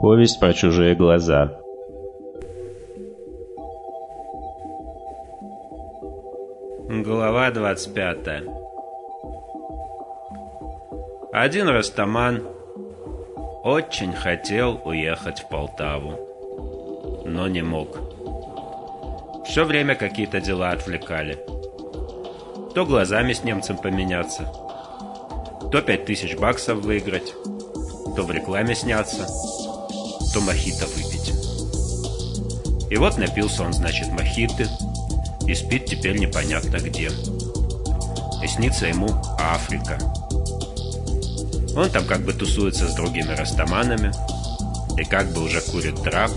Повесть про чужие глаза. Глава 25 Один растаман очень хотел уехать в Полтаву, но не мог. Все время какие-то дела отвлекали. То глазами с немцем поменяться, то пять тысяч баксов выиграть, то в рекламе сняться, то мохито выпить. И вот напился он, значит, мохиты, и спит теперь непонятно где. И снится ему Африка. Он там как бы тусуется с другими растаманами и как бы уже курит трап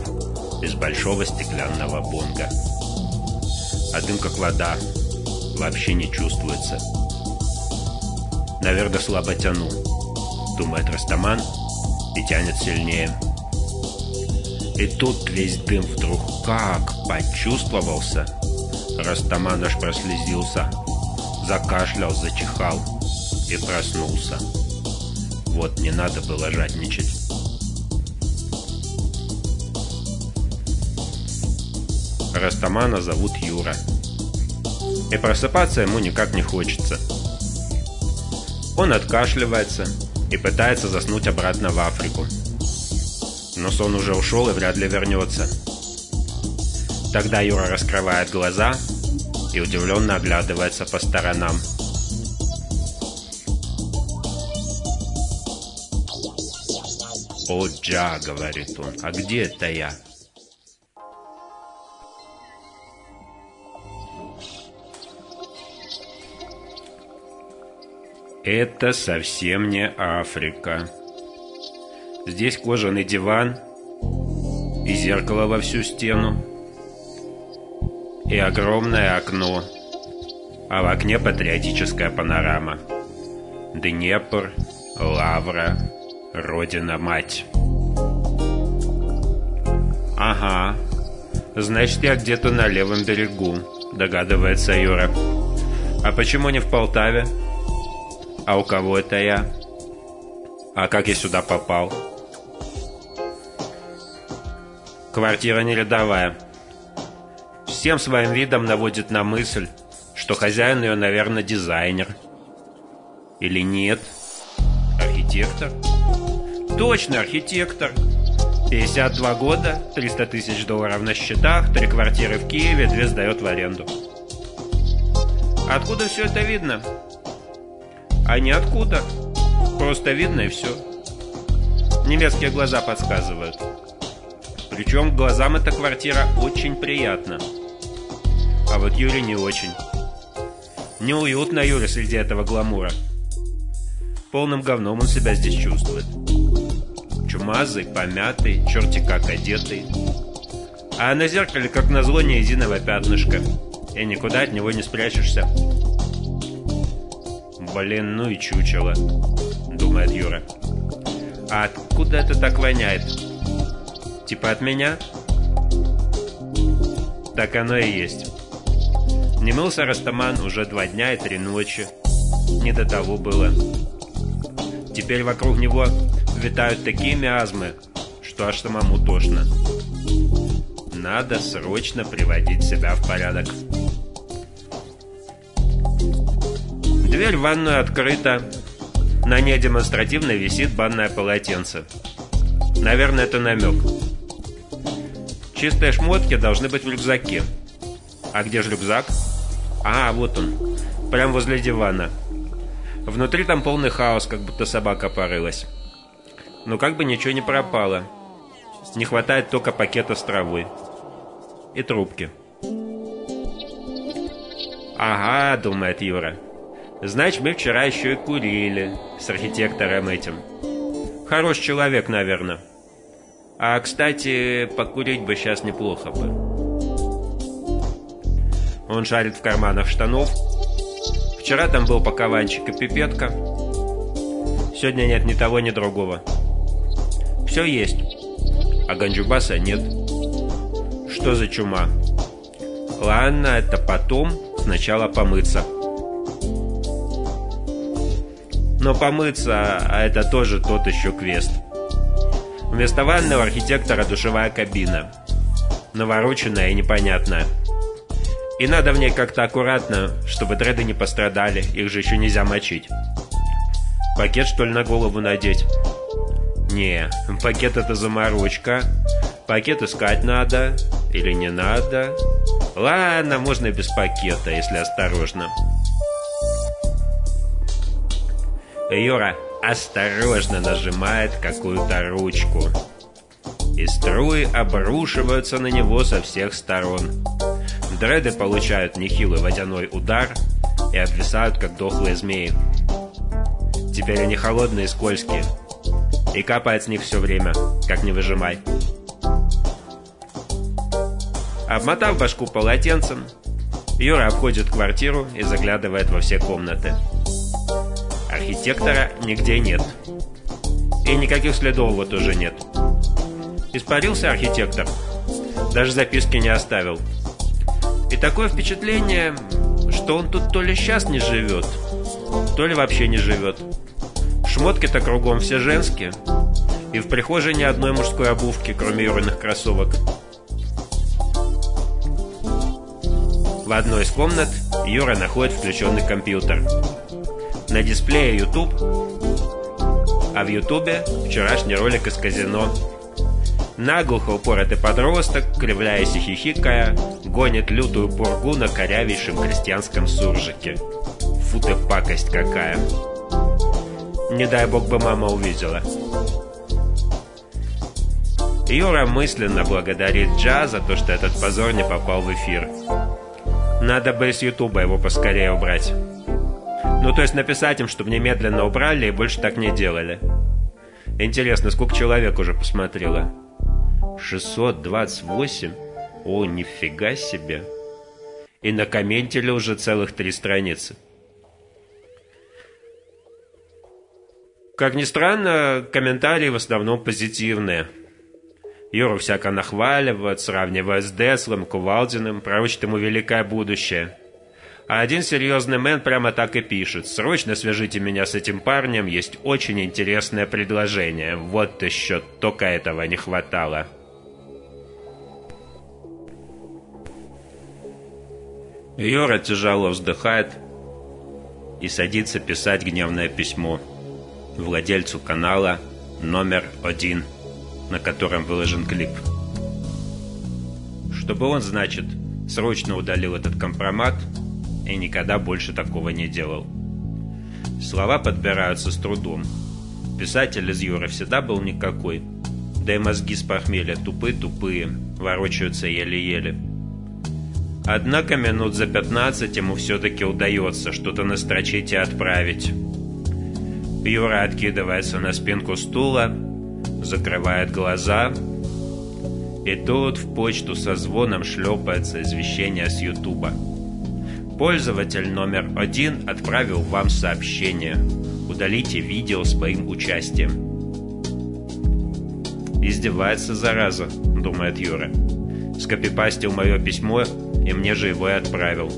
из большого стеклянного бонга. А дым как вода вообще не чувствуется. Наверное, слабо тяну, думает Растаман и тянет сильнее. И тут весь дым вдруг как почувствовался. Растаман аж прослезился, закашлял, зачихал и проснулся. Вот не надо было жадничать. Растамана зовут Юра. И просыпаться ему никак не хочется. Он откашливается и пытается заснуть обратно в Африку. Но сон уже ушел и вряд ли вернется. Тогда Юра раскрывает глаза и удивленно оглядывается по сторонам. «О, Джа!» — говорит он. «А где это я?» Это совсем не Африка. Здесь кожаный диван и зеркало во всю стену, и огромное окно, а в окне патриотическая панорама. Днепр, Лавра, Родина-мать. Ага, значит, я где-то на левом берегу, догадывается Юра. А почему не в Полтаве? А у кого это я? А как я сюда попал? Квартира не рядовая. Всем своим видом наводит на мысль, что хозяин ее, наверное, дизайнер. Или нет? Архитектор? Точно, архитектор. 52 года, 300 тысяч долларов на счетах, три квартиры в Киеве, две сдает в аренду. Откуда все это видно? А ниоткуда. Просто видно и все. Немецкие глаза подсказывают. Причем глазам эта квартира очень приятна. А вот Юре не очень. Неуютно Юре среди этого гламура. Полным говном он себя здесь чувствует. Чумазый, помятый, черти как одетый. А на зеркале, как назло, ни единого пятнышка. И никуда от него не спрячешься. Блин, ну и чучело, думает Юра. А откуда это так воняет? Типа от меня? Так оно и есть. Не мылся Растаман уже два дня и три ночи. Не до того было. Теперь вокруг него витают такие миазмы, что аж самому тошно. Надо срочно приводить себя в порядок. Дверь в ванную открыта. На ней демонстративно висит банное полотенце. Наверное, это намек. Чистые шмотки должны быть в рюкзаке. А где же рюкзак? А, вот он. Прям возле дивана. Внутри там полный хаос, как будто собака порылась. Но как бы ничего не пропало. Не хватает только пакета с травой. И трубки. «Ага», — думает Юра. Значит, мы вчера еще и курили с архитектором этим. Хороший человек, наверное. А, кстати, покурить бы сейчас неплохо бы. Он шарит в карманах штанов. Вчера там был пакованчик и пипетка. Сегодня нет ни того, ни другого. Все есть. А Ганджубаса нет. Что за чума? Ладно, это потом. Сначала помыться. Но помыться, а это тоже тот еще квест. Вместо ванны у архитектора душевая кабина. Навороченная и непонятная. И надо в ней как-то аккуратно, чтобы дреды не пострадали, их же еще нельзя мочить. Пакет, что ли, на голову надеть? Не, пакет это заморочка. Пакет искать надо или не надо. Ладно, можно без пакета, если осторожно. Юра осторожно нажимает какую-то ручку. И струи обрушиваются на него со всех сторон. Дреды получают нехилый водяной удар и обвисают, как дохлые змеи. Теперь они холодные и скользкие. И капает с них все время, как не выжимай. Обмотав башку полотенцем, Юра обходит квартиру и заглядывает во все комнаты. Архитектора нигде нет. И никаких следов вот уже нет. Испарился архитектор. Даже записки не оставил. И такое впечатление, что он тут то ли сейчас не живет, то ли вообще не живет. Шмотки-то кругом все женские. И в прихожей ни одной мужской обувки, кроме Юриных кроссовок. В одной из комнат Юра находит включенный компьютер. На дисплее YouTube, а в YouTube вчерашний ролик из казино. Наглухо упоротый подросток, кривляясь и хихикая, гонит лютую пургу на корявейшем крестьянском суржике. Фу ты пакость какая! Не дай бог бы мама увидела. Юра мысленно благодарит Джа за то, что этот позор не попал в эфир. Надо бы с Ютуба его поскорее убрать. Ну, то есть написать им, чтобы немедленно убрали и больше так не делали. Интересно, сколько человек уже посмотрело? 628? О, нифига себе. И на комментили уже целых три страницы. Как ни странно, комментарии в основном позитивные. Юру всяко нахваливают, сравнивают с Деслом, Кувалдиным, пророчит ему великое будущее. А один серьезный мэн прямо так и пишет. «Срочно свяжите меня с этим парнем, есть очень интересное предложение. Вот еще только этого не хватало». Юра тяжело вздыхает и садится писать гневное письмо владельцу канала номер один, на котором выложен клип. Чтобы он, значит, срочно удалил этот компромат и никогда больше такого не делал. Слова подбираются с трудом. Писатель из Юры всегда был никакой, да и мозги с похмелья тупые-тупые, ворочаются еле-еле. Однако минут за 15 ему все-таки удается что-то настрочить и отправить. Юра откидывается на спинку стула, закрывает глаза, и тут в почту со звоном шлепается извещение с Ютуба. Пользователь номер один отправил вам сообщение. Удалите видео с моим участием. Издевается, зараза, думает Юра. Скопипастил мое письмо, и мне же его и отправил.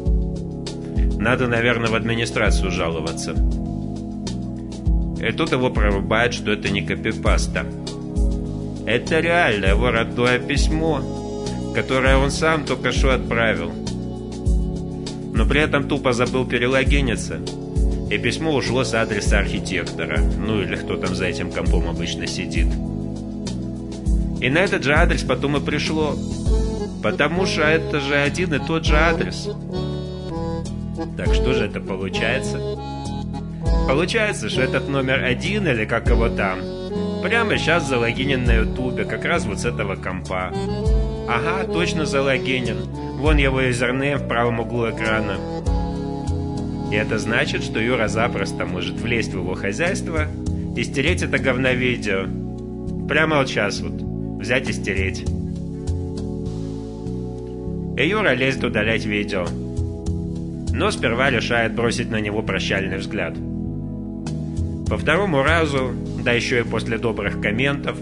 Надо, наверное, в администрацию жаловаться. И тут его прорубает, что это не копипаста. Это реально его родное письмо, которое он сам только что отправил. Но при этом тупо забыл перелогиниться. И письмо ушло с адреса архитектора. Ну или кто там за этим компом обычно сидит. И на этот же адрес потом и пришло. Потому что это же один и тот же адрес. Так что же это получается? Получается, что этот номер один, или как его там, прямо сейчас залогинен на ютубе, как раз вот с этого компа. Ага, точно залогинен. Вон его юзернейм в правом углу экрана. И это значит, что Юра запросто может влезть в его хозяйство и стереть это говновидео. Прямо вот сейчас вот. Взять и стереть. И Юра лезет удалять видео. Но сперва решает бросить на него прощальный взгляд. По второму разу, да еще и после добрых комментов,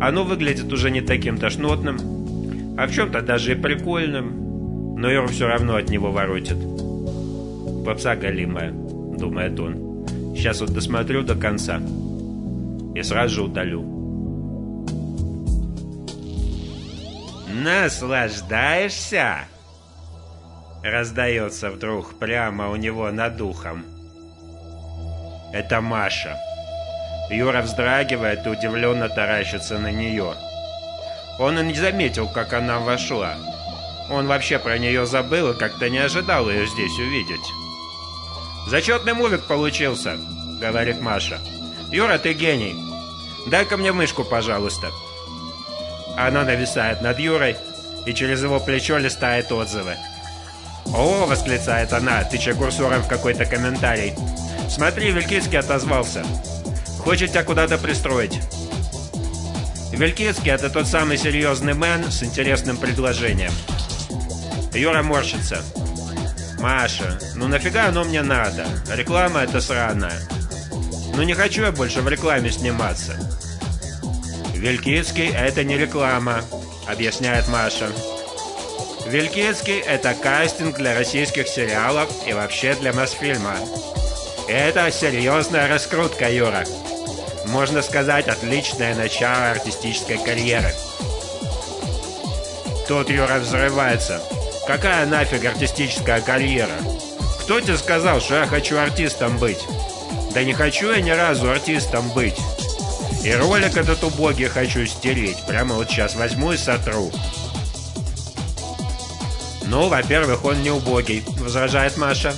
оно выглядит уже не таким тошнотным, а в чем-то даже и прикольным, но Йор все равно от него воротит. «Попса галимая», — думает он. Сейчас вот досмотрю до конца. И сразу же удалю. «Наслаждаешься?» Раздается вдруг прямо у него над ухом. Это Маша. Юра вздрагивает и удивленно таращится на нее. Он и не заметил, как она вошла. Он вообще про нее забыл и как-то не ожидал ее здесь увидеть. «Зачетный мувик получился», — говорит Маша. «Юра, ты гений. Дай-ка мне мышку, пожалуйста». Она нависает над Юрой и через его плечо листает отзывы. «О!» — восклицает она, тыча курсором в какой-то комментарий. «Смотри, Вилькицкий отозвался. Хочет тебя куда-то пристроить». Вилькицкий — это тот самый серьезный мэн с интересным предложением. Юра морщится. «Маша, ну нафига оно мне надо? Реклама это сраная. Ну не хочу я больше в рекламе сниматься». «Вилькицкий — это не реклама», — объясняет Маша. «Вилькицкий — это кастинг для российских сериалов и вообще для Мосфильма. Это серьезная раскрутка, Юра можно сказать, отличное начало артистической карьеры. Тут Юра взрывается. Какая нафиг артистическая карьера? Кто тебе сказал, что я хочу артистом быть? Да не хочу я ни разу артистом быть. И ролик этот убогий хочу стереть. Прямо вот сейчас возьму и сотру. Ну, во-первых, он не убогий, возражает Маша.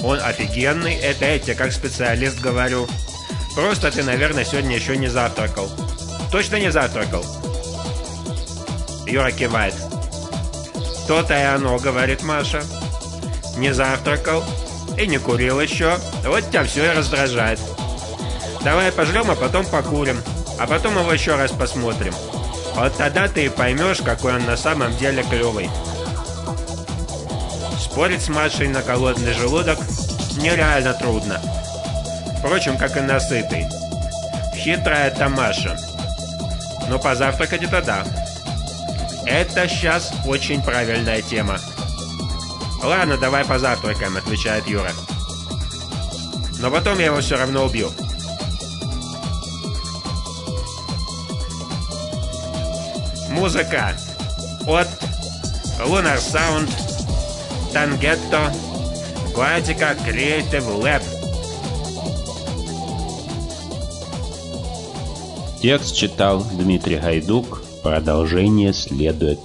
Он офигенный, это я тебе как специалист говорю. Просто ты, наверное, сегодня еще не завтракал. Точно не завтракал? Юра кивает. То-то и оно, говорит Маша. Не завтракал и не курил еще. Вот тебя все и раздражает. Давай пожрем, а потом покурим. А потом его еще раз посмотрим. Вот тогда ты и поймешь, какой он на самом деле клевый. Спорить с Машей на голодный желудок нереально трудно. Впрочем, как и насытый. Хитрая Тамаша. Но позавтракать это да. Это сейчас очень правильная тема. Ладно, давай позавтракаем, отвечает Юра. Но потом я его все равно убью. Музыка от Lunar Sound, Tanghetto, Quatica Creative Lab. Текст читал Дмитрий Гайдук. Продолжение следует.